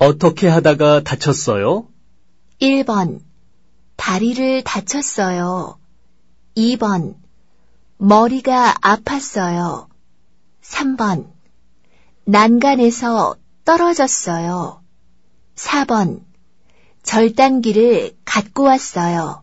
어떻게 하다가 다쳤어요? 1번. 다리를 다쳤어요. 2번. 머리가 아팠어요. 3번. 난간에서 떨어졌어요. 4번. 절단기를 갖고 왔어요.